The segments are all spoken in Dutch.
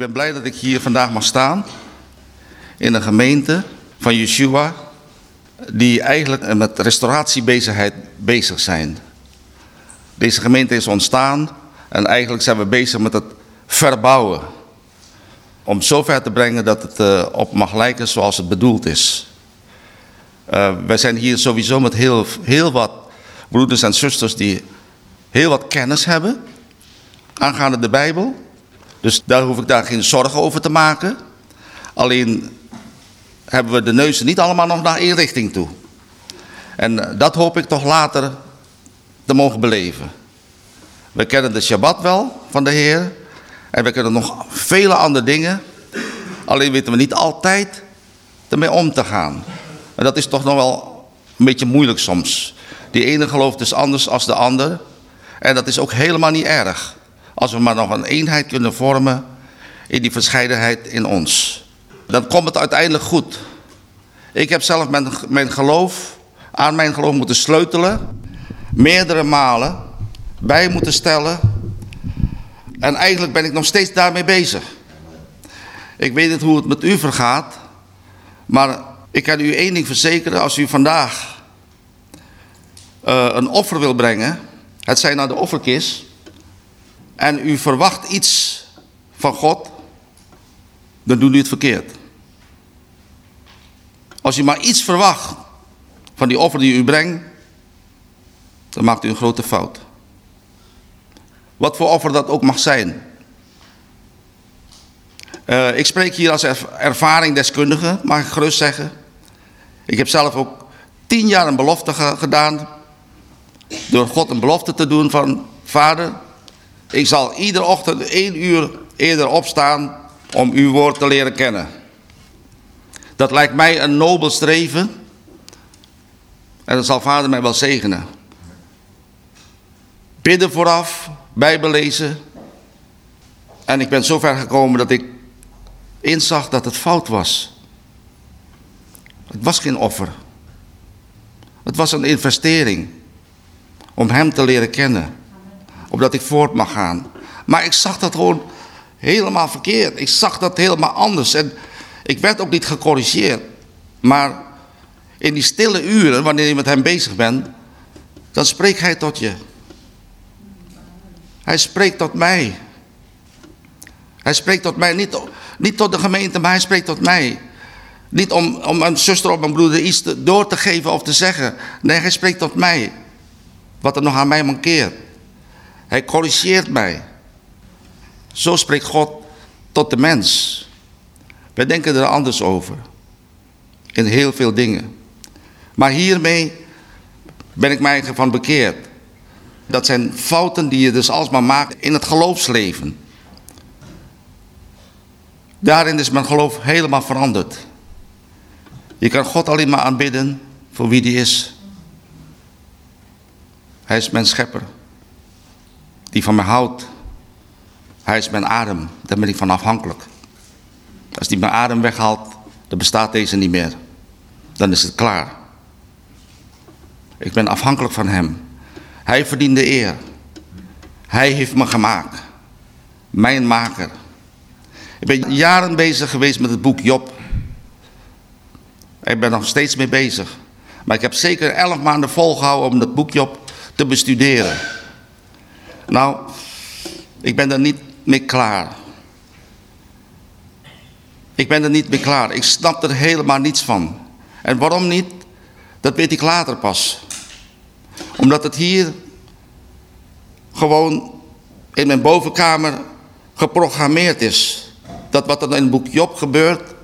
Ik ben blij dat ik hier vandaag mag staan in een gemeente van Yeshua die eigenlijk met restauratiebezigheid bezig zijn. Deze gemeente is ontstaan en eigenlijk zijn we bezig met het verbouwen. Om zover te brengen dat het uh, op mag lijken zoals het bedoeld is. Uh, wij zijn hier sowieso met heel, heel wat broeders en zusters die heel wat kennis hebben aangaande de Bijbel. Dus daar hoef ik daar geen zorgen over te maken. Alleen hebben we de neuzen niet allemaal nog naar één richting toe. En eh, dat hoop ik toch later te mogen beleven. We kennen de Shabbat wel van de Heer. En we kennen nog vele andere dingen. Alleen weten we niet altijd ermee om te gaan. En dat is toch nog wel een beetje moeilijk soms. Die ene gelooft dus anders als de ander. En dat is ook helemaal niet erg. Als we maar nog een eenheid kunnen vormen in die verscheidenheid in ons. Dan komt het uiteindelijk goed. Ik heb zelf mijn, mijn geloof, aan mijn geloof moeten sleutelen. Meerdere malen bij moeten stellen. En eigenlijk ben ik nog steeds daarmee bezig. Ik weet niet hoe het met u vergaat. Maar ik kan u één ding verzekeren. Als u vandaag uh, een offer wil brengen. Het zijn naar de offerkist. En u verwacht iets van God. Dan doet u het verkeerd. Als u maar iets verwacht van die offer die u brengt. Dan maakt u een grote fout. Wat voor offer dat ook mag zijn. Uh, ik spreek hier als ervaringdeskundige, mag ik gerust zeggen. Ik heb zelf ook tien jaar een belofte ge gedaan. Door God een belofte te doen van... Vader, ik zal iedere ochtend één uur eerder opstaan om uw woord te leren kennen. Dat lijkt mij een nobel streven. En dat zal vader mij wel zegenen. Bidden vooraf, Bijbel lezen. En ik ben zo ver gekomen dat ik inzag dat het fout was. Het was geen offer. Het was een investering om hem te leren kennen. Opdat ik voort mag gaan. Maar ik zag dat gewoon helemaal verkeerd. Ik zag dat helemaal anders. En ik werd ook niet gecorrigeerd. Maar in die stille uren, wanneer je met hem bezig bent, dan spreekt hij tot je. Hij spreekt tot mij. Hij spreekt tot mij, niet, niet tot de gemeente, maar hij spreekt tot mij. Niet om, om een zuster of een broeder iets door te geven of te zeggen. Nee, hij spreekt tot mij. Wat er nog aan mij mankeert. Hij corrigeert mij. Zo spreekt God tot de mens. Wij denken er anders over. In heel veel dingen. Maar hiermee ben ik mij van bekeerd. Dat zijn fouten die je dus alsmaar maakt in het geloofsleven. Daarin is mijn geloof helemaal veranderd. Je kan God alleen maar aanbidden voor wie die is. Hij is mijn schepper. Die van mij houdt. Hij is mijn adem. Daar ben ik van afhankelijk. Als die mijn adem weghaalt, dan bestaat deze niet meer. Dan is het klaar. Ik ben afhankelijk van hem. Hij verdient de eer. Hij heeft me gemaakt. Mijn maker. Ik ben jaren bezig geweest met het boek Job. Ik ben nog steeds mee bezig. Maar ik heb zeker elf maanden volgehouden om dat boek Job te bestuderen. Nou, ik ben er niet mee klaar. Ik ben er niet mee klaar. Ik snap er helemaal niets van. En waarom niet? Dat weet ik later pas. Omdat het hier gewoon in mijn bovenkamer geprogrammeerd is. Dat wat er in het boek Job gebeurt,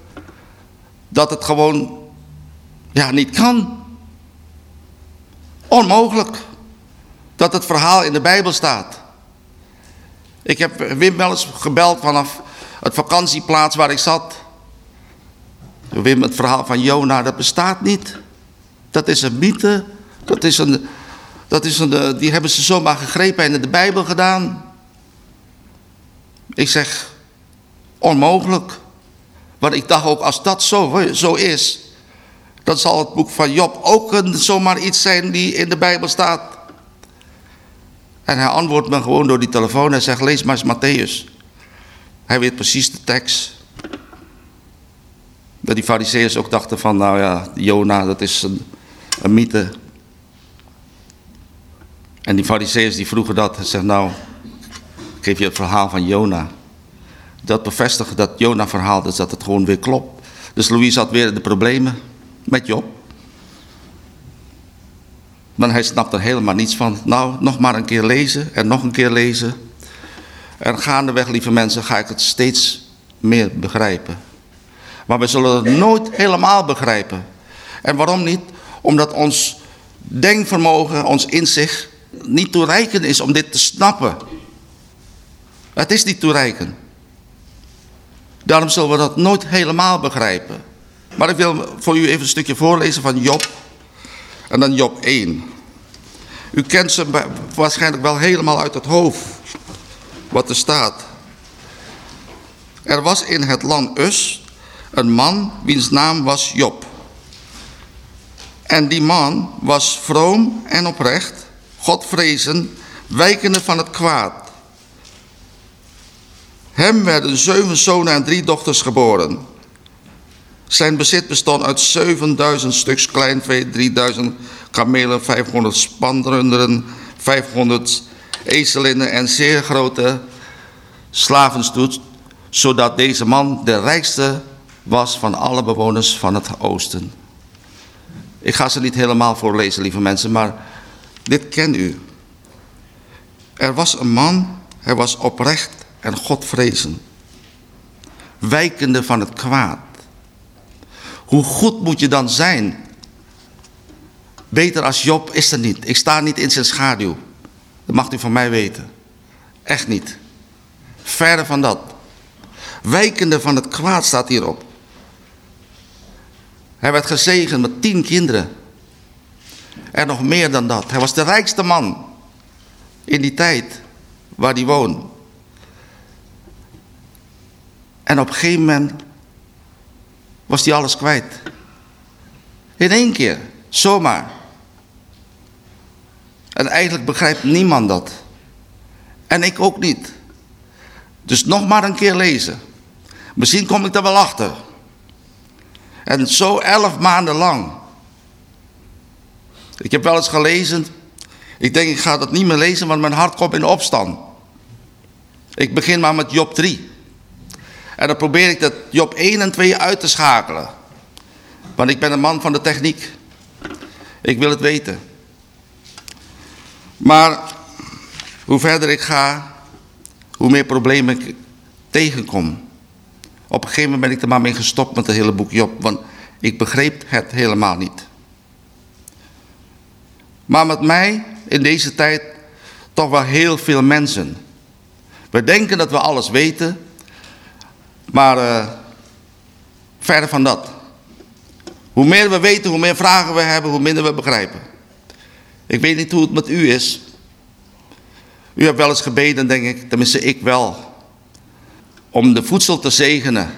dat het gewoon ja, niet kan. Onmogelijk. Dat het verhaal in de Bijbel staat. Ik heb Wim wel eens gebeld vanaf het vakantieplaats waar ik zat. Wim, het verhaal van Jona, dat bestaat niet. Dat is een mythe. Dat is een, dat is een, eh, die hebben ze zomaar gegrepen en in de Bijbel gedaan. Ik zeg, onmogelijk. Want ik dacht ook, als dat zo, zo is, dan zal het boek van Job ook een, zomaar iets zijn die in de Bijbel staat. En hij antwoordt me gewoon door die telefoon en zegt, lees maar eens Matthäus. Hij weet precies de tekst. Dat die fariseeërs ook dachten van, nou ja, Jona, dat is een, een mythe. En die fariseeërs die vroegen dat. Hij zegt, nou, ik geef je het verhaal van Jona. Dat bevestigt dat Jona verhaal dus dat het gewoon weer klopt. Dus Louise had weer de problemen met Job. Maar hij snapt er helemaal niets van. Nou, nog maar een keer lezen en nog een keer lezen. En gaandeweg, lieve mensen, ga ik het steeds meer begrijpen. Maar we zullen het nooit helemaal begrijpen. En waarom niet? Omdat ons denkvermogen, ons inzicht niet toereikend is om dit te snappen. Het is niet toereikend. Daarom zullen we dat nooit helemaal begrijpen. Maar ik wil voor u even een stukje voorlezen van Job. En dan Job 1. U kent ze waarschijnlijk wel helemaal uit het hoofd. Wat er staat. Er was in het land Us een man wiens naam was Job. En die man was vroom en oprecht, Godvrezen, wijkende van het kwaad. Hem werden zeven zonen en drie dochters geboren. Zijn bezit bestond uit 7000 stuks kleinvee, 3000 kamelen, 500 spanrunderen, 500 ezelinnen en zeer grote slavenstoet, zodat deze man de rijkste was van alle bewoners van het oosten. Ik ga ze niet helemaal voorlezen, lieve mensen, maar dit kent u. Er was een man, hij was oprecht en Godvrezen. Wijkende van het kwaad. Hoe goed moet je dan zijn? Beter als Job is er niet. Ik sta niet in zijn schaduw. Dat mag u van mij weten. Echt niet. Verder van dat. Wijkende van het kwaad staat hierop. Hij werd gezegend met tien kinderen. En nog meer dan dat. Hij was de rijkste man in die tijd waar hij woonde. En op een gegeven moment was hij alles kwijt. In één keer, zomaar. En eigenlijk begrijpt niemand dat. En ik ook niet. Dus nog maar een keer lezen. Misschien kom ik er wel achter. En zo elf maanden lang. Ik heb wel eens gelezen. Ik denk ik ga dat niet meer lezen, want mijn hart komt in opstand. Ik begin maar met Job 3. En dan probeer ik dat Job 1 en 2 uit te schakelen. Want ik ben een man van de techniek. Ik wil het weten. Maar hoe verder ik ga, hoe meer problemen ik tegenkom. Op een gegeven moment ben ik er maar mee gestopt met het hele boek Job, want ik begreep het helemaal niet. Maar met mij in deze tijd toch wel heel veel mensen. We denken dat we alles weten, maar uh, verder van dat. Hoe meer we weten, hoe meer vragen we hebben, hoe minder we begrijpen. Ik weet niet hoe het met u is. U hebt wel eens gebeden, denk ik, tenminste ik wel, om de voedsel te zegenen.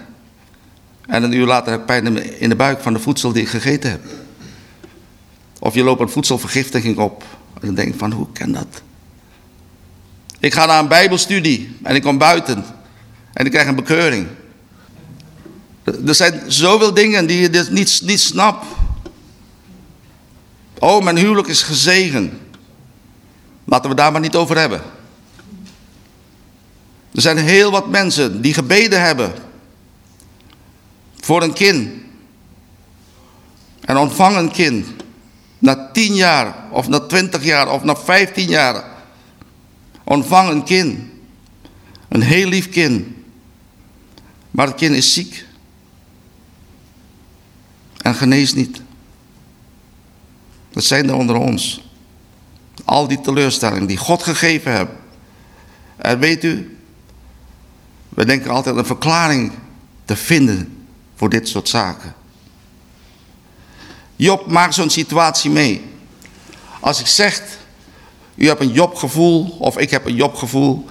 En een uur later heb ik pijn in de buik van de voedsel die ik gegeten heb. Of je loopt een voedselvergiftiging op. En dan denk ik van, hoe kan dat? Ik ga naar een bijbelstudie en ik kom buiten. En ik krijg een bekeuring. Er zijn zoveel dingen die je dus niet, niet snapt. Oh, mijn huwelijk is gezegend. Laten we daar maar niet over hebben. Er zijn heel wat mensen die gebeden hebben voor een kind. En ontvangen een kind. Na tien jaar, of na twintig jaar, of na vijftien jaar. Ontvang een kind. Een heel lief kind. Maar het kind is ziek. En geneest niet. Dat zijn er onder ons. Al die teleurstellingen die God gegeven heeft. En weet u, we denken altijd een verklaring te vinden voor dit soort zaken. Job maakt zo'n situatie mee. Als ik zeg, u hebt een Jobgevoel of ik heb een Jobgevoel,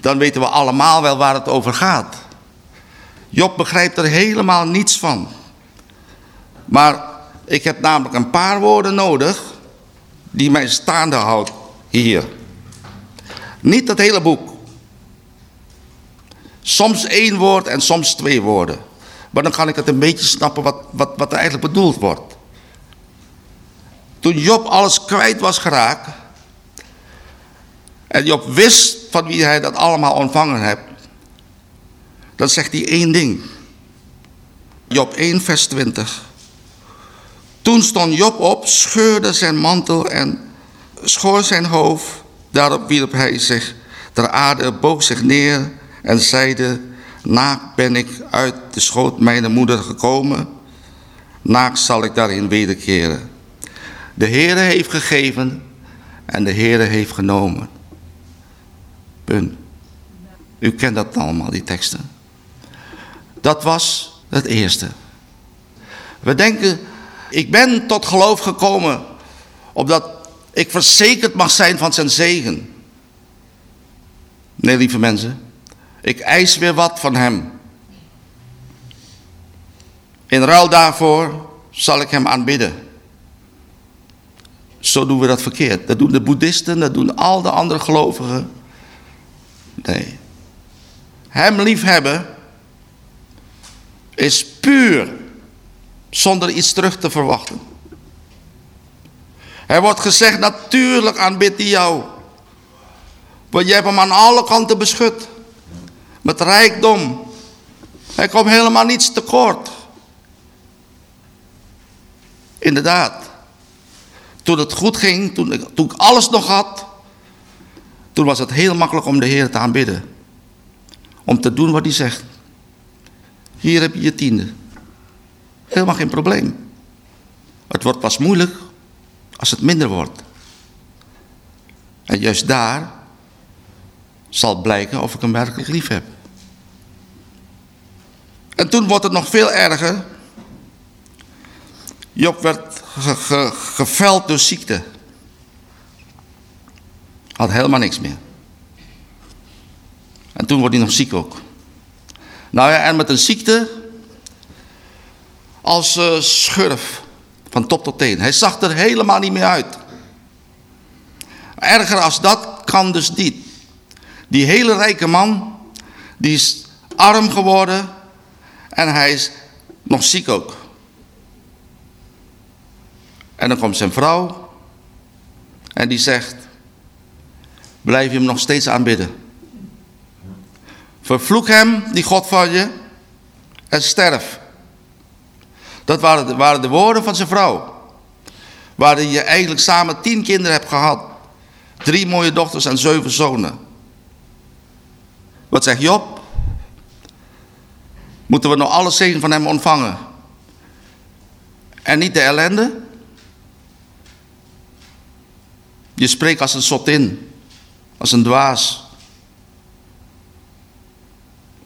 dan weten we allemaal wel waar het over gaat. Job begrijpt er helemaal niets van. Maar ik heb namelijk een paar woorden nodig die mij staande houdt hier. Niet dat hele boek. Soms één woord en soms twee woorden. Maar dan kan ik het een beetje snappen wat, wat, wat er eigenlijk bedoeld wordt. Toen Job alles kwijt was geraakt. En Job wist van wie hij dat allemaal ontvangen heeft. Dan zegt hij één ding. Job 1 vers 20. Toen stond Job op, scheurde zijn mantel en schoor zijn hoofd. Daarop wierp hij zich ter aarde, boog zich neer en zeide... Naakt ben ik uit de schoot mijn moeder gekomen. Naakt zal ik daarin wederkeren. De Heere heeft gegeven en de Heere heeft genomen. Punt. U kent dat allemaal, die teksten. Dat was het eerste. We denken, ik ben tot geloof gekomen, opdat ik verzekerd mag zijn van zijn zegen. Nee, lieve mensen, ik eis weer wat van hem. In ruil daarvoor zal ik hem aanbidden. Zo doen we dat verkeerd. Dat doen de boeddhisten, dat doen al de andere gelovigen. Nee. Hem liefhebben is puur zonder iets terug te verwachten. Er wordt gezegd, natuurlijk aanbidt hij jou. Want je hebt hem aan alle kanten beschut. Met rijkdom. Hij komt helemaal niets tekort. Inderdaad. Toen het goed ging, toen ik, toen ik alles nog had, toen was het heel makkelijk om de Heer te aanbidden. Om te doen wat hij zegt. Hier heb je je tiende. Helemaal geen probleem. Het wordt pas moeilijk als het minder wordt. En juist daar zal blijken of ik hem werkelijk lief heb. En toen wordt het nog veel erger. Job werd ge, geveld door ziekte. Had helemaal niks meer. En toen wordt hij nog ziek ook. Nou ja, en met een ziekte als uh, schurf van top tot teen. Hij zag er helemaal niet meer uit. Erger als dat kan dus niet. Die hele rijke man, die is arm geworden en hij is nog ziek ook. En dan komt zijn vrouw en die zegt, blijf je hem nog steeds aanbidden. Vervloek hem, die God van je, en sterf. Dat waren de, waren de woorden van zijn vrouw. Waarin je eigenlijk samen tien kinderen hebt gehad. Drie mooie dochters en zeven zonen. Wat zegt Job? Moeten we nog alle zegen van hem ontvangen? En niet de ellende? Je spreekt als een sotin, als een dwaas.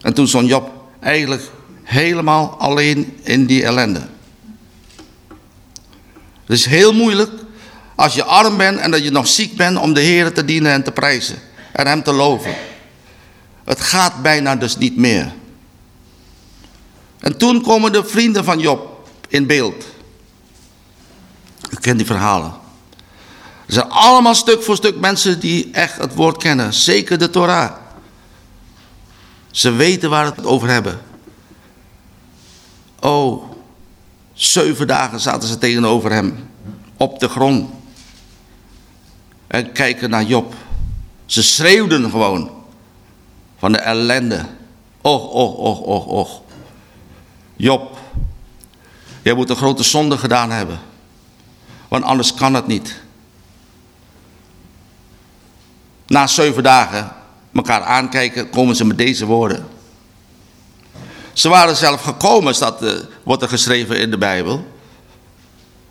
En toen stond Job eigenlijk helemaal alleen in die ellende. Het is heel moeilijk als je arm bent en dat je nog ziek bent om de Heer te dienen en te prijzen. En hem te loven. Het gaat bijna dus niet meer. En toen komen de vrienden van Job in beeld. U kent die verhalen. Er zijn allemaal stuk voor stuk mensen die echt het woord kennen. Zeker de Torah. Ze weten waar het over hebben. Oh, zeven dagen zaten ze tegenover hem. Op de grond. En kijken naar Job. Ze schreeuwden gewoon. Van de ellende. Och, och, och, och, och. Job, jij moet een grote zonde gedaan hebben. Want anders kan het niet. Na zeven dagen elkaar aankijken, komen ze met deze woorden. Ze waren zelf gekomen, staat, uh, wordt er geschreven in de Bijbel,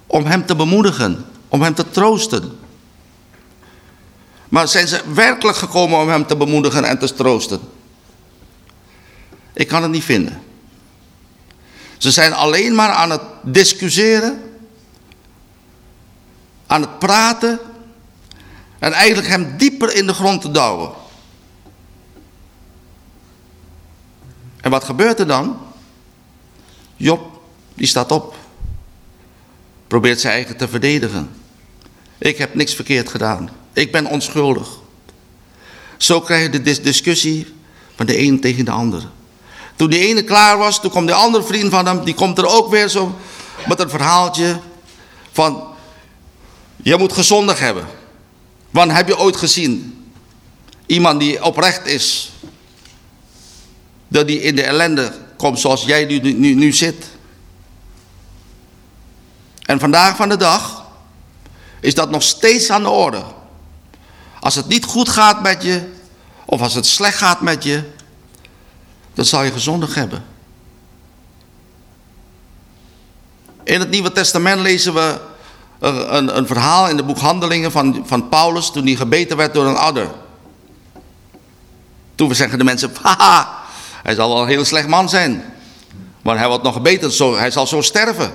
om hem te bemoedigen, om hem te troosten. Maar zijn ze werkelijk gekomen om hem te bemoedigen en te troosten? Ik kan het niet vinden. Ze zijn alleen maar aan het discussiëren, aan het praten en eigenlijk hem dieper in de grond te douwen. En wat gebeurt er dan? Job, die staat op. Probeert zijn eigen te verdedigen. Ik heb niks verkeerd gedaan. Ik ben onschuldig. Zo krijg je de discussie Van de een tegen de ander. Toen die ene klaar was, toen kwam de andere vriend van hem, die komt er ook weer zo met een verhaaltje van, je moet gezondig hebben. Want heb je ooit gezien, iemand die oprecht is, dat die in de ellende komt zoals jij nu, nu, nu zit. En vandaag van de dag is dat nog steeds aan de orde. Als het niet goed gaat met je, of als het slecht gaat met je, dan zal je gezondig hebben. In het Nieuwe Testament lezen we een, een, een, verhaal in de boek Handelingen van, van Paulus toen hij gebeten werd door een adder. Toen zeggen de mensen, haha, hij zal wel een heel slecht man zijn. Maar hij wordt nog gebeten, zo, hij zal zo sterven.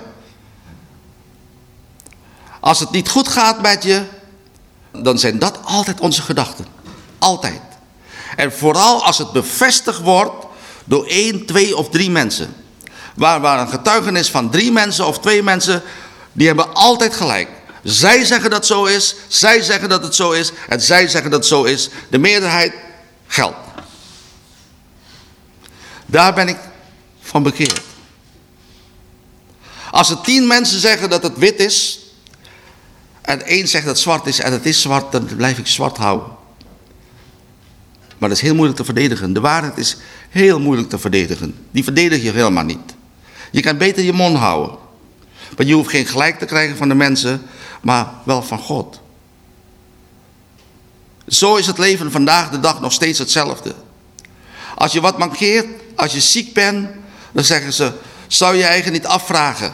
Als het niet goed gaat met je, dan zijn dat altijd onze gedachten. Altijd. En vooral als het bevestigd wordt door één, twee of drie mensen. Waar, waar een getuigenis van drie mensen of twee mensen, die hebben altijd gelijk. Zij zeggen dat zo is, zij zeggen dat het zo is en zij zeggen dat het zo is. De meerderheid geldt. Daar ben ik van bekeerd. Als er tien mensen zeggen dat het wit is, en één zegt dat het zwart is en het is zwart, dan blijf ik zwart houden. Maar dat is heel moeilijk te verdedigen. De waarheid is heel moeilijk te verdedigen. Die verdedig je helemaal niet. Je kan beter je mond houden. Want je hoeft geen gelijk te krijgen van de mensen, maar wel van God. Zo is het leven vandaag de dag nog steeds hetzelfde. Als je wat mankeert, als je ziek bent, dan zeggen ze, zou je eigen niet afvragen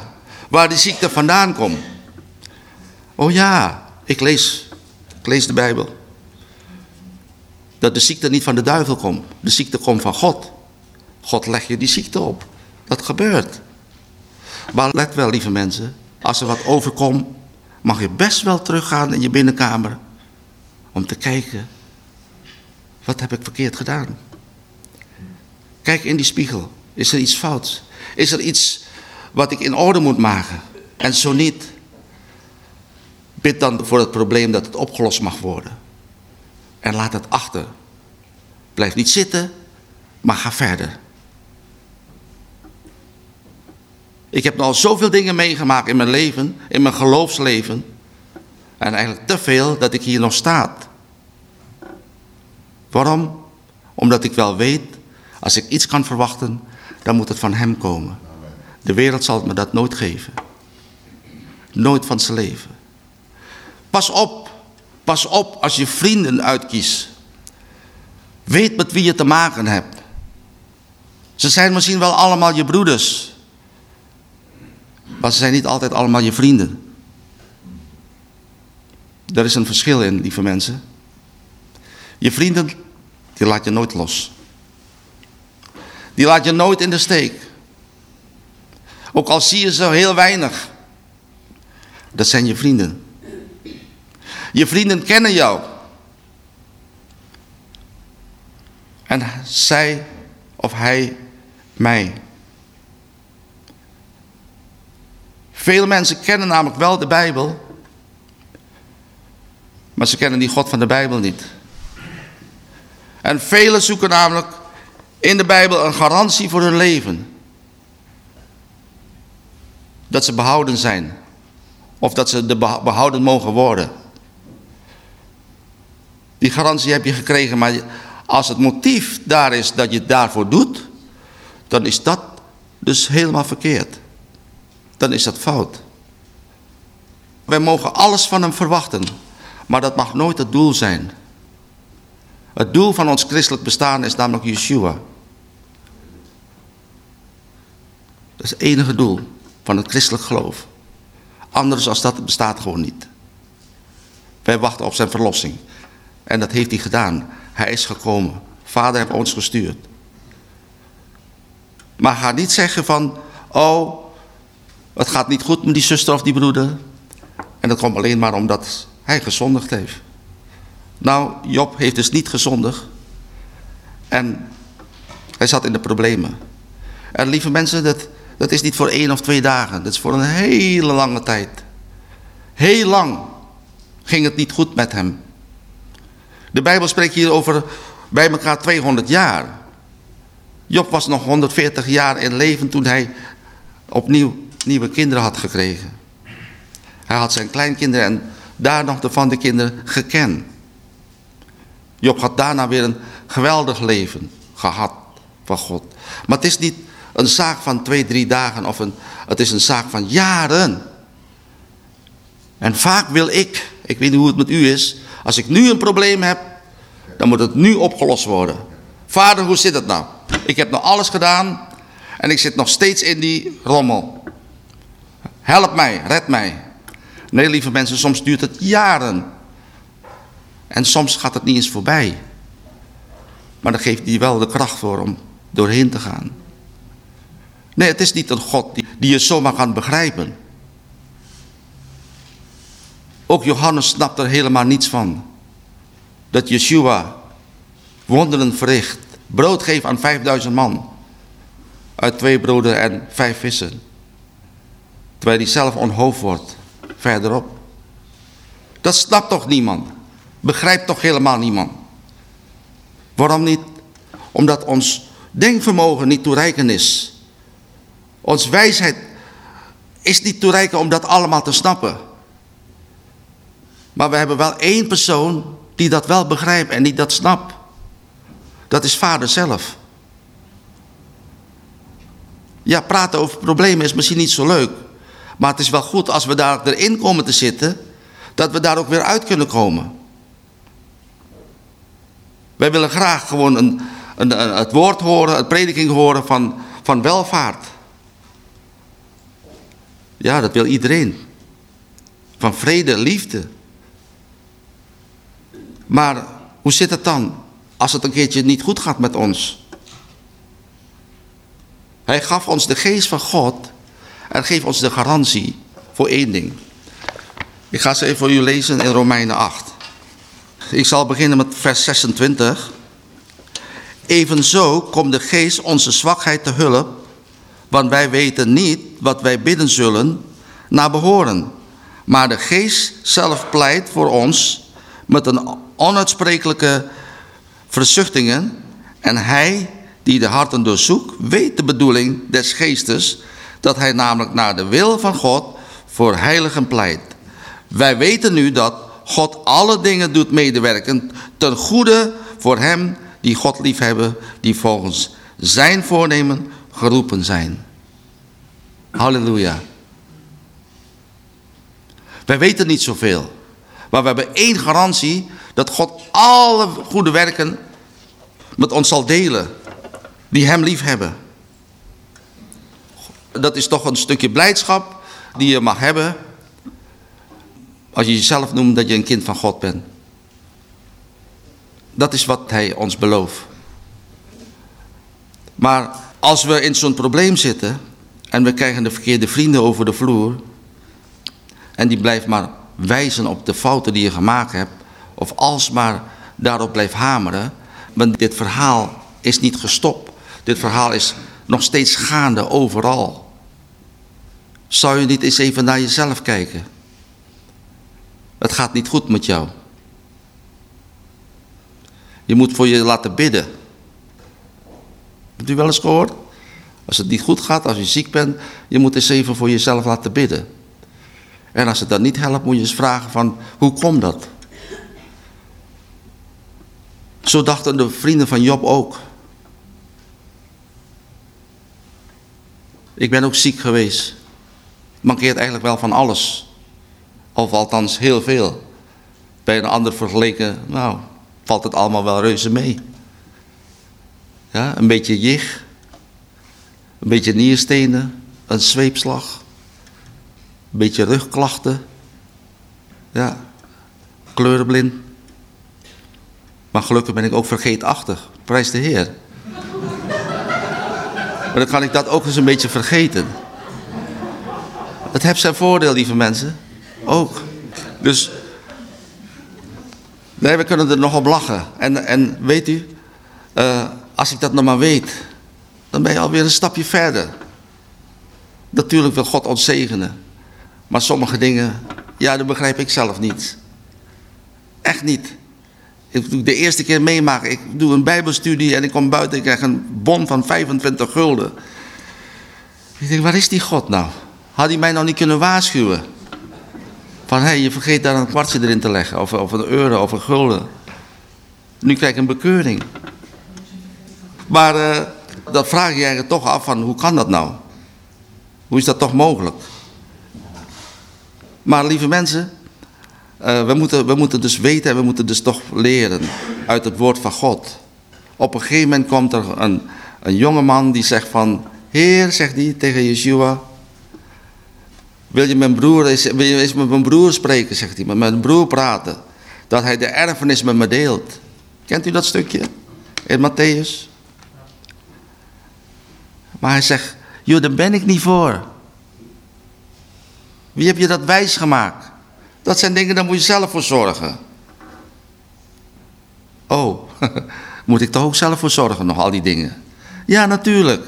waar die ziekte vandaan komt. Oh ja, ik lees, ik lees de Bijbel. Dat de ziekte niet van de duivel komt. De ziekte komt van God. God legt je die ziekte op. Dat gebeurt. Maar let wel, lieve mensen. Als er wat overkomt, mag je best wel teruggaan in je binnenkamer. Om te kijken, wat heb ik verkeerd gedaan? Kijk in die spiegel. Is er iets fout? Is er iets wat ik in orde moet maken? En zo niet, bid dan voor het probleem dat het opgelost mag worden. En laat het achter. Blijf niet zitten, maar ga verder. Ik heb al zoveel dingen meegemaakt in mijn leven, in mijn geloofsleven. En eigenlijk te veel dat ik hier nog sta. Waarom? Omdat ik wel weet, als ik iets kan verwachten, dan moet het van hem komen. De wereld zal me dat nooit geven. Nooit van zijn leven. Pas op, pas op als je vrienden uitkiest. Weet met wie je te maken hebt. Ze zijn misschien wel allemaal je broeders. Maar ze zijn niet altijd allemaal je vrienden. Er is een verschil in, lieve mensen. Je vrienden, die laat je nooit los. Die laat je nooit in de steek. Ook al zie je ze heel weinig. Dat zijn je vrienden. Je vrienden kennen jou. En zij of hij mij. Veel mensen kennen namelijk wel de Bijbel. Maar ze kennen die God van de Bijbel niet. En velen zoeken namelijk in de Bijbel een garantie voor hun leven. Dat ze behouden zijn. Of dat ze de behouden mogen worden. Die garantie heb je gekregen, maar als het motief daar is dat je het daarvoor doet, dan is dat dus helemaal verkeerd. Dan is dat fout. Wij mogen alles van hem verwachten, maar dat mag nooit het doel zijn. Het doel van ons christelijk bestaan is namelijk Yeshua. Dat is het enige doel van het christelijk geloof. Anders als dat bestaat gewoon niet. Wij wachten op zijn verlossing. En dat heeft hij gedaan. Hij is gekomen. Vader heeft ons gestuurd. Maar ga niet zeggen van, oh, het gaat niet goed met die zuster of die broeder. En dat komt alleen maar omdat hij gezondigd heeft. Nou, Job heeft dus niet gezondigd. En hij zat in de problemen. En lieve mensen, dat, dat is niet voor één of twee dagen. Dat is voor een hele lange tijd. Heel lang ging het niet goed met hem. De Bijbel spreekt hier over bij elkaar 200 jaar. Job was nog 140 jaar in leven toen hij opnieuw nieuwe kinderen had gekregen. Hij had zijn kleinkinderen en daar nog de van de kinderen gekend. Job had daarna weer een geweldig leven gehad van God. Maar het is niet een zaak van twee, drie dagen of een, het is een zaak van jaren. En vaak wil ik, ik weet niet hoe het met u is, als ik nu een probleem heb, dan moet het nu opgelost worden. Vader, hoe zit het nou? Ik heb nog alles gedaan en ik zit nog steeds in die rommel. Help mij, red mij. Nee, lieve mensen, soms duurt het jaren. En soms gaat het niet eens voorbij. Maar dan geeft hij wel de kracht voor om doorheen te gaan. Nee, het is niet een God die, je zomaar kan begrijpen. Ook Johannes snapt er helemaal niets van. Dat Yeshua wonderen verricht. Brood geeft aan 5000 man. Uit twee broden en vijf vissen. Terwijl hij zelf onhoofd wordt. Verderop. Dat snapt toch niemand? Begrijpt toch helemaal niemand? Waarom niet? Omdat ons denkvermogen niet toereikend is. Ons wijsheid is niet toereikend om dat allemaal te snappen. Maar we hebben wel één persoon die dat wel begrijpt en die dat snapt. Dat is vader zelf. Ja, praten over problemen is misschien niet zo leuk. Maar het is wel goed als we daar erin komen te zitten, dat we daar ook weer uit kunnen komen. Wij willen graag gewoon een, een, het woord horen, het prediking horen van, van welvaart. Ja, dat wil iedereen. Van vrede, liefde. Maar hoe zit het dan als het een keertje niet goed gaat met ons? Hij gaf ons de geest van God en geeft ons de garantie voor één ding. Ik ga ze even voor u lezen in Romeinen 8. Ik zal beginnen met vers 26. Evenzo komt de geest onze zwakheid te hulp, want wij weten niet wat wij bidden zullen naar behoren. Maar de geest zelf pleit voor ons met een onuitsprekelijke verzuchtingen. En hij die de harten doorzoekt, weet de bedoeling des geestes, dat hij namelijk naar de wil van God voor heiligen pleit. Wij weten nu dat God alle dingen doet medewerken ten goede voor hem die God liefhebben, die volgens zijn voornemen geroepen zijn. Halleluja. Wij weten niet zoveel. Maar we hebben één garantie dat God alle goede werken met ons zal delen. Die hem lief hebben. Dat is toch een stukje blijdschap die je mag hebben. Als je jezelf noemt dat je een kind van God bent. Dat is wat hij ons belooft. Maar als we in zo'n probleem zitten en we krijgen de verkeerde vrienden over de vloer en die blijft maar wijzen op de fouten die je gemaakt hebt of alsmaar daarop blijft hameren, want dit verhaal is niet gestopt. Dit verhaal is nog steeds gaande overal. Zou je niet eens even naar jezelf kijken? Het gaat niet goed met jou. Je moet voor je laten bidden. Hebt u wel eens gehoord? Als het niet goed gaat, als je ziek bent, je moet eens even voor jezelf laten bidden. En als het dan niet helpt, moet je eens vragen van, hoe komt dat? Zo dachten de vrienden van Job ook. Ik ben ook ziek geweest. Mankeert eigenlijk wel van alles. Of althans heel veel. Bij een ander vergeleken, nou, valt het allemaal wel reuze mee. Ja, een beetje jig. Een beetje nierstenen. Een zweepslag. Een beetje rugklachten. Ja, kleurenblind. Maar gelukkig ben ik ook vergeetachtig. Prijs de Heer. maar dan kan ik dat ook eens een beetje vergeten. Het heeft zijn voordeel, lieve mensen. Ook. Dus, nee, we kunnen er nog op lachen. En, en weet u, uh, als ik dat nog maar weet, dan ben je alweer een stapje verder. Natuurlijk wil God ons zegenen. Maar sommige dingen, ja, dat begrijp ik zelf niet. Echt niet. Ik de eerste keer meemaak, ik doe een bijbelstudie en ik kom buiten, ik krijg een bon van 25 gulden. Ik denk, waar is die God nou? Had hij mij nou niet kunnen waarschuwen? Van, hé, hey, je vergeet daar een kwartje erin te leggen, of, of een euro, of een gulden. Nu krijg ik een bekeuring. Maar uh, dat vraag je eigenlijk toch af van, hoe kan dat nou? Hoe is dat toch mogelijk? Maar lieve mensen, uh, we, moeten, we moeten dus weten en we moeten dus toch leren uit het woord van God. Op een gegeven moment komt er een, een jongeman die zegt van... Heer, zegt hij tegen Yeshua... Wil je, mijn broer, wil je eens met mijn broer spreken, zegt hij. Met mijn broer praten. Dat hij de erfenis met me deelt. Kent u dat stukje? In Matthäus? Maar hij zegt, joh, daar ben ik niet voor. Wie heb je dat wijs gemaakt? Dat zijn dingen, daar moet je zelf voor zorgen. Oh, moet ik toch ook zelf voor zorgen, nog al die dingen? Ja, natuurlijk.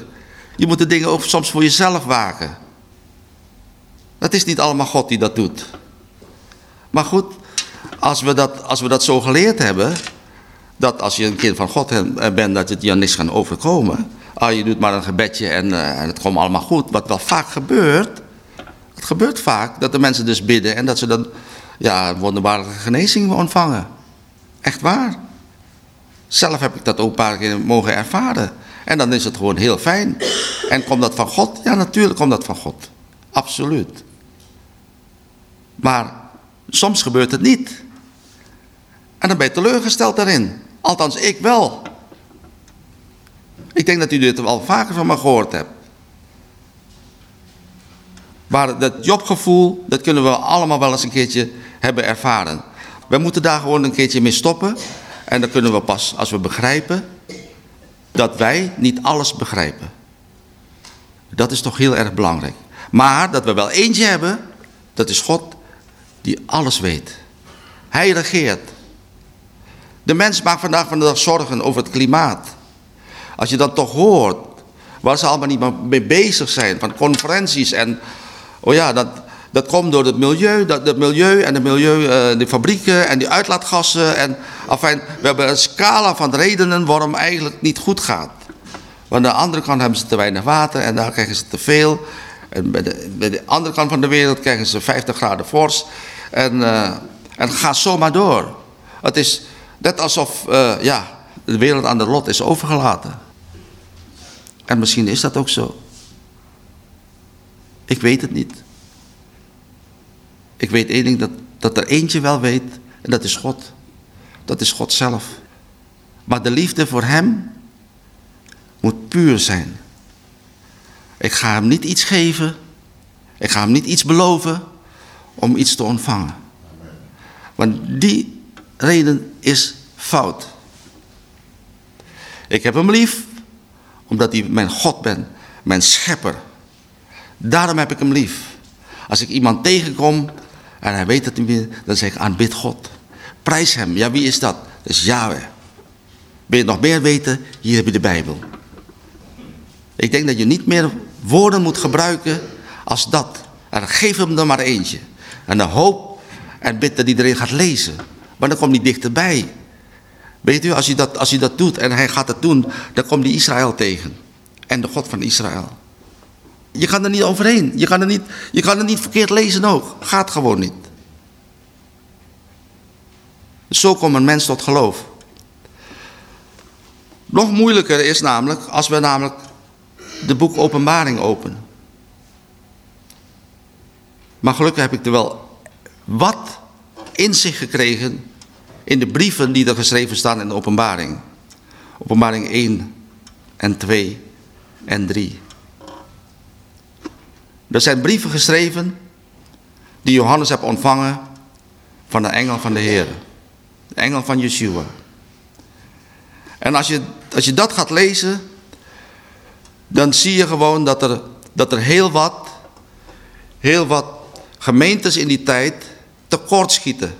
Je moet de dingen ook soms voor jezelf waken. Dat is niet allemaal God die dat doet. Maar goed, als we dat, als we dat zo geleerd hebben... dat als je een kind van God bent, dat het je niks kan overkomen... Ah, je doet maar een gebedje en, uh, en het komt allemaal goed. Wat wel vaak gebeurt... Het gebeurt vaak dat de mensen dus bidden... en dat ze dan ja, wonderbaarlijke genezing ontvangen. Echt waar. Zelf heb ik dat ook een paar keer mogen ervaren. En dan is het gewoon heel fijn. En komt dat van God? Ja, natuurlijk komt dat van God. Absoluut. Maar soms gebeurt het niet. En dan ben je teleurgesteld daarin. Althans, ik wel. Ik denk dat u dit wel vaker van me gehoord hebt. Maar dat jobgevoel, dat kunnen we allemaal wel eens een keertje hebben ervaren. We moeten daar gewoon een keertje mee stoppen. En dan kunnen we pas als we begrijpen dat wij niet alles begrijpen. Dat is toch heel erg belangrijk. Maar dat we wel eentje hebben, dat is God die alles weet. Hij regeert. De mens maakt vandaag van de dag zorgen over het klimaat. Als je dat toch hoort, waar ze allemaal niet mee bezig zijn, van conferenties en, oh ja, dat, dat komt door het milieu, dat, het milieu en de milieu, de fabrieken en die uitlaatgassen. En, enfin, we hebben een scala van redenen waarom eigenlijk niet goed gaat. Want aan de andere kant hebben ze te weinig water en daar krijgen ze te veel. En bij de, bij de andere kant van de wereld krijgen ze 50 graden fors. En, uh, en gaat zomaar door. Het is net alsof uh, ja, de wereld aan de lot is overgelaten. En misschien is dat ook zo. Ik weet het niet. Ik weet één ding, dat, dat er eentje wel weet, en dat is God. Dat is God zelf. Maar de liefde voor hem moet puur zijn. Ik ga hem niet iets geven, ik ga hem niet iets beloven om iets te ontvangen. Want die reden is fout. Ik heb hem lief, omdat hij mijn God bent, mijn schepper. Daarom heb ik hem lief. Als ik iemand tegenkom en hij weet het niet meer, dan zeg ik aanbid God. Prijs hem. Ja, wie is dat? Dat is Yahweh. Wil je nog meer weten? Hier heb je de Bijbel. Ik denk dat je niet meer woorden moet gebruiken als dat. En geef hem er maar eentje. En dan hoop en bid dat iedereen gaat lezen. Maar dan komt hij dichterbij. Weet u, als je, dat, als je dat doet en hij gaat het doen, dan komt hij Israël tegen. En de God van Israël. Je kan er niet overheen. Je kan er niet, je kan er niet verkeerd lezen ook. Gaat gewoon niet. Zo komt een mens tot geloof. Nog moeilijker is namelijk als we namelijk de boek Openbaring openen. Maar gelukkig heb ik er wel wat inzicht gekregen in de brieven die er geschreven staan in de openbaring. Openbaring 1 en 2 en 3. Er zijn brieven geschreven die Johannes heeft ontvangen van de engel van de Heer. De engel van Yeshua. En als je, als je dat gaat lezen, dan zie je gewoon dat er, dat er heel wat, heel wat gemeentes in die tijd tekortschieten.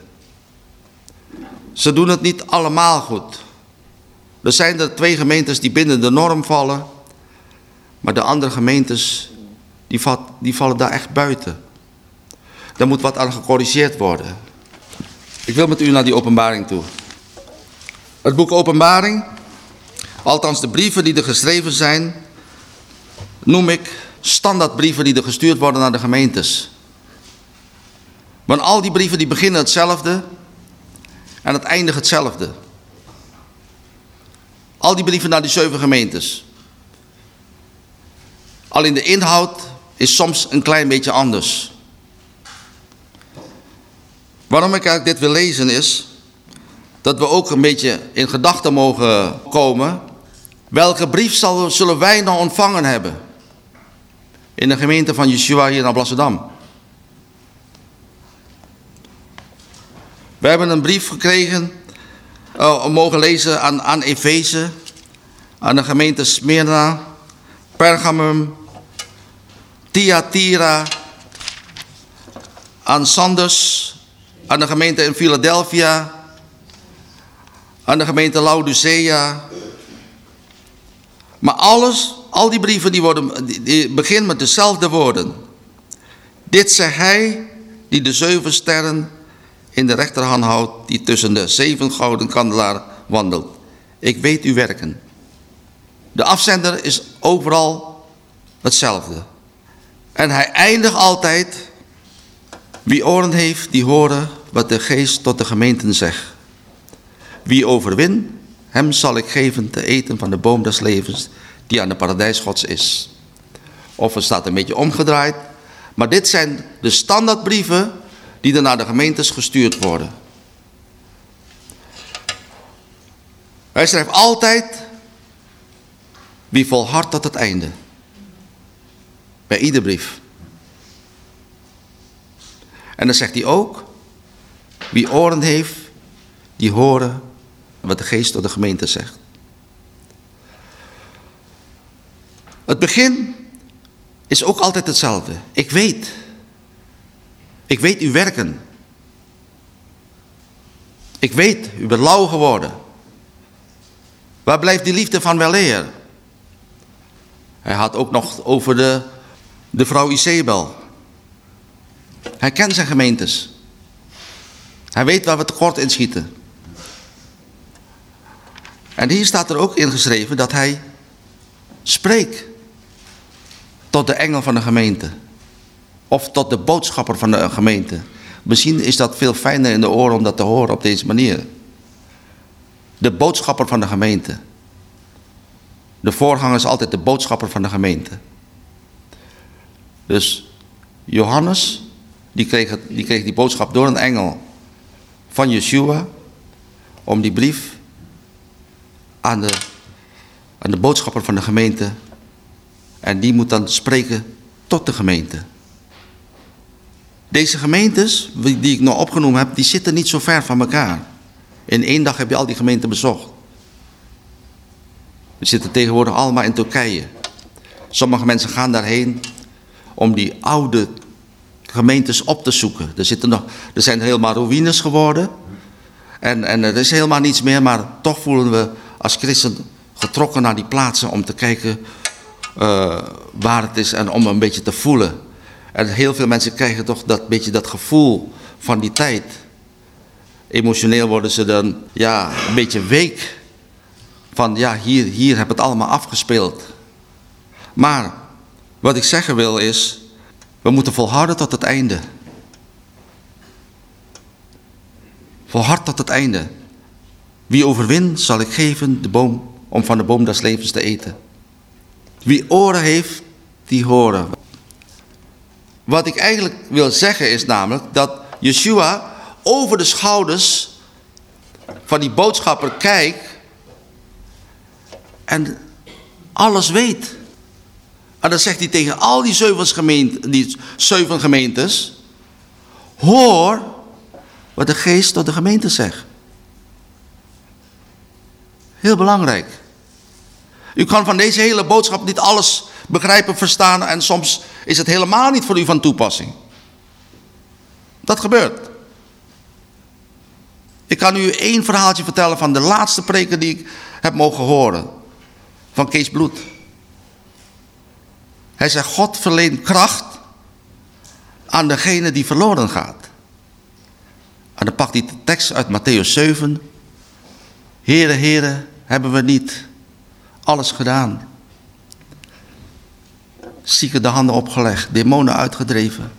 Ze doen het niet allemaal goed. Er zijn er twee gemeentes die binnen de norm vallen, maar de andere gemeentes die, die vallen daar echt buiten. Daar moet wat aan gecorrigeerd worden. Ik wil met u naar die openbaring toe. Het boek Openbaring, althans de brieven die er geschreven zijn, noem ik standaardbrieven die er gestuurd worden naar de gemeentes. Want al die brieven die beginnen hetzelfde en het eindigt hetzelfde. Al die brieven naar die zeven gemeentes. Alleen de inhoud is soms een klein beetje anders. Waarom ik eigenlijk dit wil lezen is dat we ook een beetje in gedachten mogen komen. Welke brief zullen wij nou ontvangen hebben in de gemeente van Yeshua hier in Alblasserdam? We hebben een brief gekregen, uh, mogen lezen aan, aan Efeze, aan de gemeente Smyrna, Pergamum, Thyatira, aan Sanders, aan de gemeente in Philadelphia, aan de gemeente Laodicea. Maar alles, al die brieven die, worden, beginnen met dezelfde woorden. Dit zegt hij die de zeven sterren in de rechterhand houdt, die tussen de zeven gouden kandelaar wandelt. Ik weet uw werken. De afzender is overal hetzelfde. En hij eindigt altijd, wie oren heeft, die horen wat de geest tot de gemeenten zegt. Wie overwint, hem zal ik geven te eten van de boom des levens die aan de paradijs gods is. Of het staat een beetje omgedraaid. Maar dit zijn de standaardbrieven die er naar de gemeentes gestuurd worden. Hij schrijft altijd, wie volhardt tot het einde. Bij ieder brief. En dan zegt hij ook, wie oren heeft, die horen wat de geest tot de gemeente zegt. Het begin is ook altijd hetzelfde. Ik weet. Ik weet uw werken. Ik weet, u bent lauw geworden. Waar blijft die liefde van weleer? Hij had ook nog over de, de vrouw Isabel. Hij kent zijn gemeentes. Hij weet waar we tekort in schieten. En hier staat er ook in geschreven dat hij spreekt tot de engel van de gemeente. Of tot de boodschapper van de gemeente. Misschien is dat veel fijner in de oren om dat te horen op deze manier. De boodschapper van de gemeente. De voorganger is altijd de boodschapper van de gemeente. Dus Johannes, die kreeg, die kreeg die boodschap door een engel van Yeshua. Om die brief aan de, aan de boodschapper van de gemeente. En die moet dan spreken tot de gemeente. Deze gemeentes, die ik nog opgenoemd heb, die zitten niet zo ver van elkaar. In één dag heb je al die gemeenten bezocht. We zitten tegenwoordig allemaal in Turkije. Sommige mensen gaan daarheen om die oude gemeentes op te zoeken. Er, zitten nog, er zijn helemaal ruïnes geworden. En, en er is helemaal niets meer, maar toch voelen we als christen getrokken naar die plaatsen om te kijken uh, waar het is en om een beetje te voelen. En heel veel mensen krijgen toch dat beetje dat gevoel van die tijd. Emotioneel worden ze dan ja, een beetje week. Van ja, hier, hier heb het allemaal afgespeeld. Maar wat ik zeggen wil is, we moeten volharden tot het einde. Volhard tot het einde. Wie overwint, zal ik geven de boom, om van de boom des levens te eten. Wie oren heeft, die horen. Wat ik eigenlijk wil zeggen is namelijk dat Yeshua over de schouders van die boodschapper kijkt en alles weet. En dan zegt hij tegen al die zeven, gemeenten, die zeven gemeentes, hoor wat de geest tot de gemeente zegt. Heel belangrijk. U kan van deze hele boodschap niet alles begrijpen, verstaan en soms is het helemaal niet voor u van toepassing. Dat gebeurt. Ik kan u één verhaaltje vertellen van de laatste preken die ik heb mogen horen. Van Kees Bloed. Hij zegt, God verleent kracht aan degene die verloren gaat. En dan pakt hij de tekst uit Matthäus 7. Heren, heren, hebben we niet alles gedaan. Zieken de handen opgelegd, demonen uitgedreven.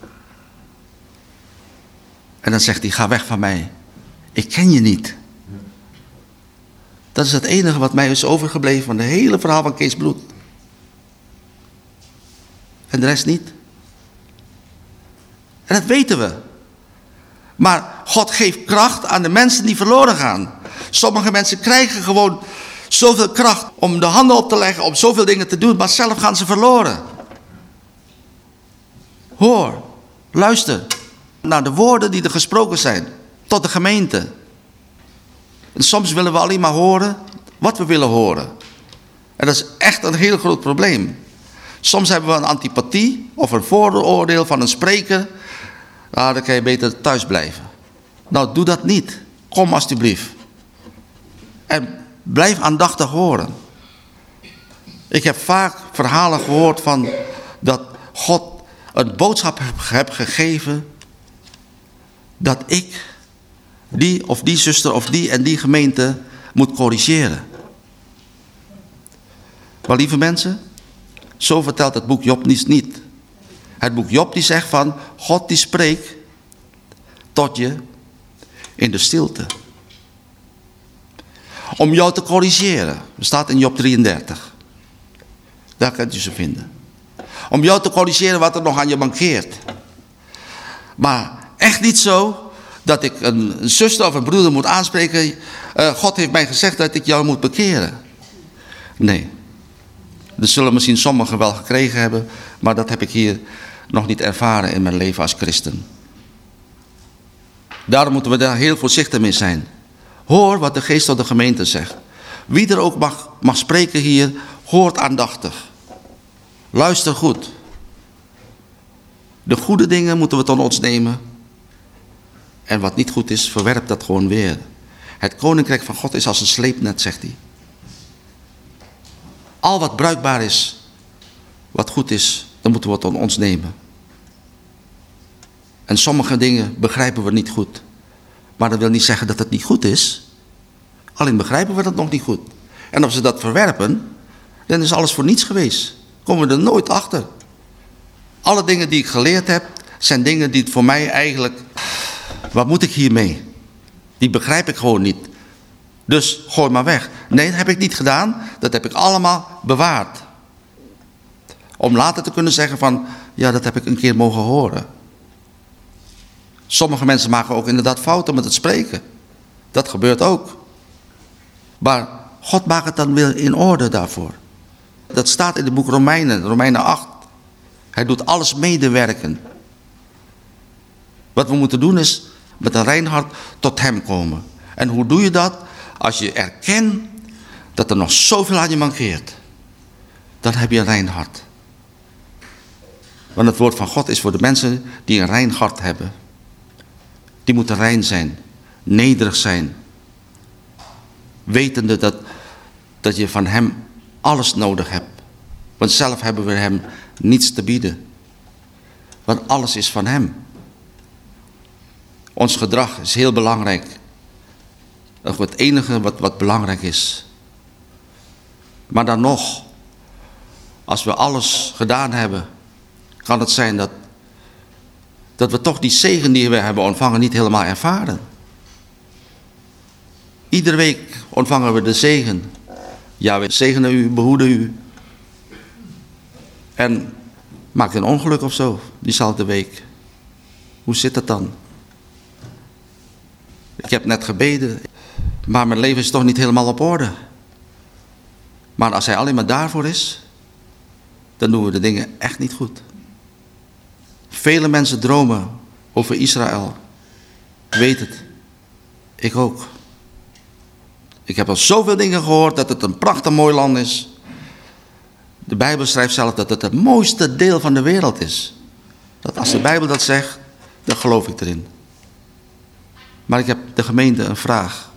En dan zegt hij, ga weg van mij. Ik ken je niet. Dat is het enige wat mij is overgebleven van het hele verhaal van Kees Bloed. En de rest niet. En dat weten we. Maar God geeft kracht aan de mensen die verloren gaan. Sommige mensen krijgen gewoon zoveel kracht om de handen op te leggen, om zoveel dingen te doen, maar zelf gaan ze verloren. Hoor, luister naar de woorden die er gesproken zijn tot de gemeente. En soms willen we alleen maar horen wat we willen horen. En dat is echt een heel groot probleem. Soms hebben we een antipathie of een vooroordeel van een spreker. Nou, dan kan je beter thuis blijven. Nou, doe dat niet. Kom alstublieft. En blijf aandachtig horen. Ik heb vaak verhalen gehoord van dat God een boodschap heb gegeven dat ik die of die zuster of die en die gemeente moet corrigeren. Maar lieve mensen, zo vertelt het boek Job niet. Het boek Job die zegt van, God die spreekt tot je in de stilte. Om jou te corrigeren. Dat staat in Job 33. Daar kunt u ze vinden. Om jou te corrigeren wat er nog aan je mankeert. Maar echt niet zo dat ik een, zuster of een broeder moet aanspreken. Uh, God heeft mij gezegd dat ik jou moet bekeren. Nee. Dat zullen misschien sommigen wel gekregen hebben. Maar dat heb ik hier nog niet ervaren in mijn leven als christen. Daarom moeten we daar heel voorzichtig mee zijn. Hoor wat de geest tot de gemeente zegt. Wie er ook mag, mag spreken hier, hoort aandachtig. Luister goed. De goede dingen moeten we tot ons nemen. En wat niet goed is, verwerp dat gewoon weer. Het koninkrijk van God is als een sleepnet, zegt hij. Al wat bruikbaar is, wat goed is, dan moeten we het tot ons nemen. En sommige dingen begrijpen we niet goed. Maar dat wil niet zeggen dat het niet goed is. Alleen begrijpen we dat nog niet goed. En als ze dat verwerpen, dan is alles voor niets geweest. Komen we er nooit achter. Alle dingen die ik geleerd heb, zijn dingen die voor mij eigenlijk... Wat moet ik hiermee? Die begrijp ik gewoon niet. Dus gooi maar weg. Nee, dat heb ik niet gedaan. Dat heb ik allemaal bewaard. Om later te kunnen zeggen van... Ja, dat heb ik een keer mogen horen. Sommige mensen maken ook inderdaad fouten met het spreken. Dat gebeurt ook. Maar God maakt het dan weer in orde daarvoor. Dat staat in het boek Romeinen, Romeinen 8. Hij doet alles medewerken. Wat we moeten doen is met een rein hart tot hem komen. En hoe doe je dat? Als je erkent dat er nog zoveel aan je mankeert. Dan heb je een rein hart. Want het woord van God is voor de mensen die een rein hart hebben. Die moeten rein zijn, nederig zijn. Wetende dat, dat je van hem alles nodig hebt. Want zelf hebben we hem niets te bieden. Want alles is van hem. Ons gedrag is heel belangrijk. Het enige wat, wat belangrijk is. Maar dan nog, als we alles gedaan hebben, kan het zijn dat dat we toch die zegen die we hebben ontvangen niet helemaal ervaren. Iedere week ontvangen we de zegen. Ja, we zegenen u, behoeden u. En maakt een ongeluk of zo, diezelfde week. Hoe zit dat dan? Ik heb net gebeden, maar mijn leven is toch niet helemaal op orde. Maar als hij alleen maar daarvoor is, dan doen we de dingen echt niet goed. Vele mensen dromen over Israël. Weet het. Ik ook. Ik heb al zoveel dingen gehoord dat het een prachtig mooi land is. De Bijbel schrijft zelf dat het het mooiste deel van de wereld is. Dat als de Bijbel dat zegt, dan geloof ik erin. Maar ik heb de gemeente een vraag.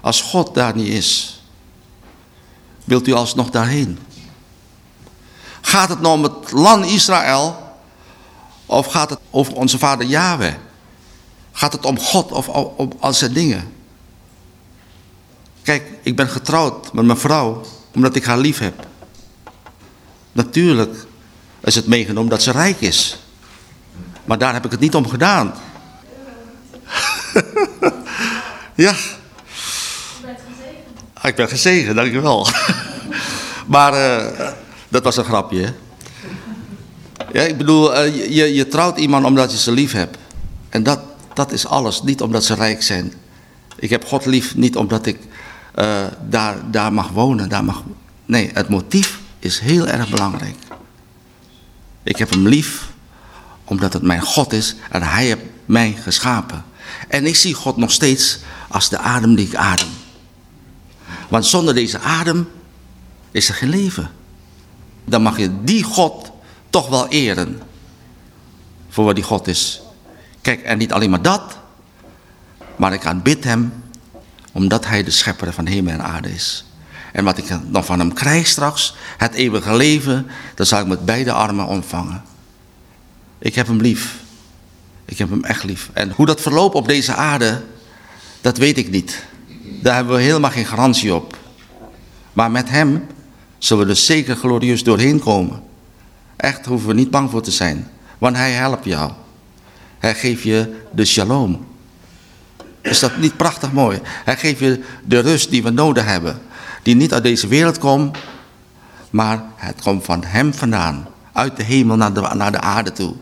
Als God daar niet is, wilt u alsnog daarheen? Gaat het nou om het land Israël of gaat het over onze vader Yahweh? Gaat het om God of om al zijn dingen? Kijk, ik ben getrouwd met mijn vrouw omdat ik haar lief heb. Natuurlijk is het meegenomen dat ze rijk is. Maar daar heb ik het niet om gedaan. ja. Ik ben gezegend, dankjewel. maar uh, dat was een grapje, hè? Ja, ik bedoel, uh, je, je trouwt iemand omdat je ze lief hebt. En dat, dat is alles, niet omdat ze rijk zijn. Ik heb God lief niet omdat ik uh, daar, daar mag wonen. Daar mag... Nee, het motief is heel erg belangrijk. Ik heb hem lief omdat het mijn God is en hij heeft mij geschapen. En ik zie God nog steeds als de adem die ik adem. Want zonder deze adem is er geen leven. Dan mag je die God toch wel eren. Voor wat die God is. Kijk, en niet alleen maar dat. Maar ik aanbid hem. Omdat hij de schepper van hemel en aarde is. En wat ik dan van hem krijg straks. Het eeuwige leven. Dat zal ik met beide armen ontvangen. Ik heb hem lief. Ik heb hem echt lief. En hoe dat verloopt op deze aarde. Dat weet ik niet. Daar hebben we helemaal geen garantie op. Maar met hem zullen we er zeker glorieus doorheen komen. Echt hoeven we niet bang voor te zijn. Want hij helpt jou. Hij geeft je de shalom. Is dat niet prachtig mooi? Hij geeft je de rust die we nodig hebben. Die niet uit deze wereld komt. Maar het komt van hem vandaan. Uit de hemel naar de, naar de aarde toe.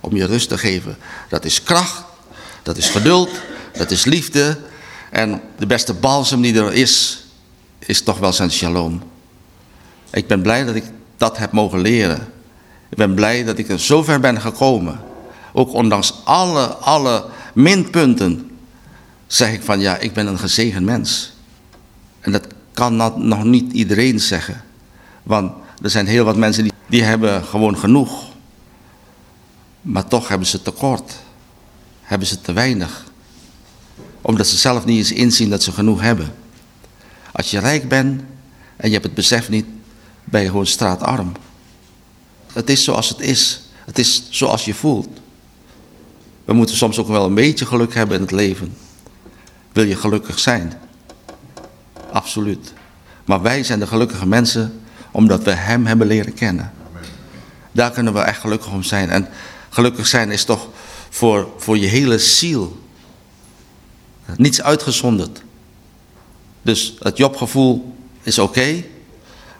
Om je rust te geven. Dat is kracht. Dat is geduld. Dat is liefde. En de beste balsem die er is, is toch wel zijn shalom. Ik ben blij dat ik dat heb mogen leren. Ik ben blij dat ik er zo ver ben gekomen. Ook ondanks alle, alle minpunten zeg ik van ja, ik ben een gezegend mens. En dat kan nog niet iedereen zeggen. Want er zijn heel wat mensen die, die hebben gewoon genoeg. Maar toch hebben ze tekort. Hebben ze te weinig omdat ze zelf niet eens inzien dat ze genoeg hebben. Als je rijk bent en je hebt het besef niet, ben je gewoon straatarm. Het is zoals het is. Het is zoals je voelt. We moeten soms ook wel een beetje geluk hebben in het leven. Wil je gelukkig zijn? Absoluut. Maar wij zijn de gelukkige mensen omdat we Hem hebben leren kennen. Daar kunnen we echt gelukkig om zijn. En gelukkig zijn is toch voor, voor je hele ziel. Niets uitgezonderd. Dus het Jobgevoel is oké.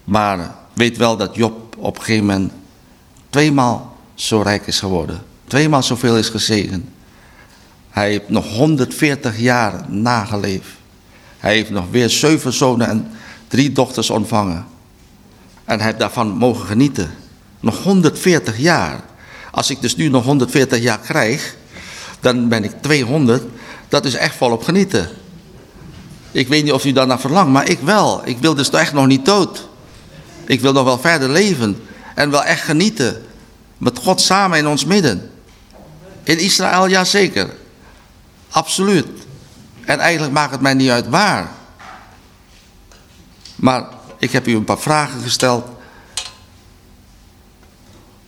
maar weet wel dat Job op een gegeven moment tweemaal zo rijk is geworden. Tweemaal zoveel is gezegend. Hij heeft nog 140 jaar nageleefd. Hij heeft nog weer zeven zonen en drie dochters ontvangen. En hij heeft daarvan mogen genieten. Nog 140 jaar. Als ik dus nu nog 140 jaar krijg, dan ben ik 200 dat is echt volop genieten. Ik weet niet of u daarna verlangt, maar ik wel. Ik wil dus echt nog niet dood. Ik wil nog wel verder leven. En wel echt genieten. Met God samen in ons midden. In Israël, ja zeker. Absoluut. En eigenlijk maakt het mij niet uit waar. Maar ik heb u een paar vragen gesteld.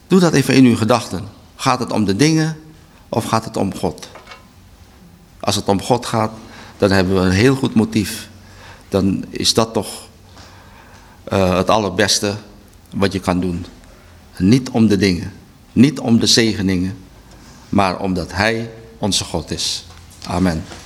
Doe dat even in uw gedachten. Gaat het om de dingen of gaat het om God? Als het om God gaat, dan hebben we een heel goed motief. Dan is dat toch uh, het allerbeste wat je kan doen. Niet om de dingen, niet om de zegeningen, maar omdat Hij onze God is. Amen.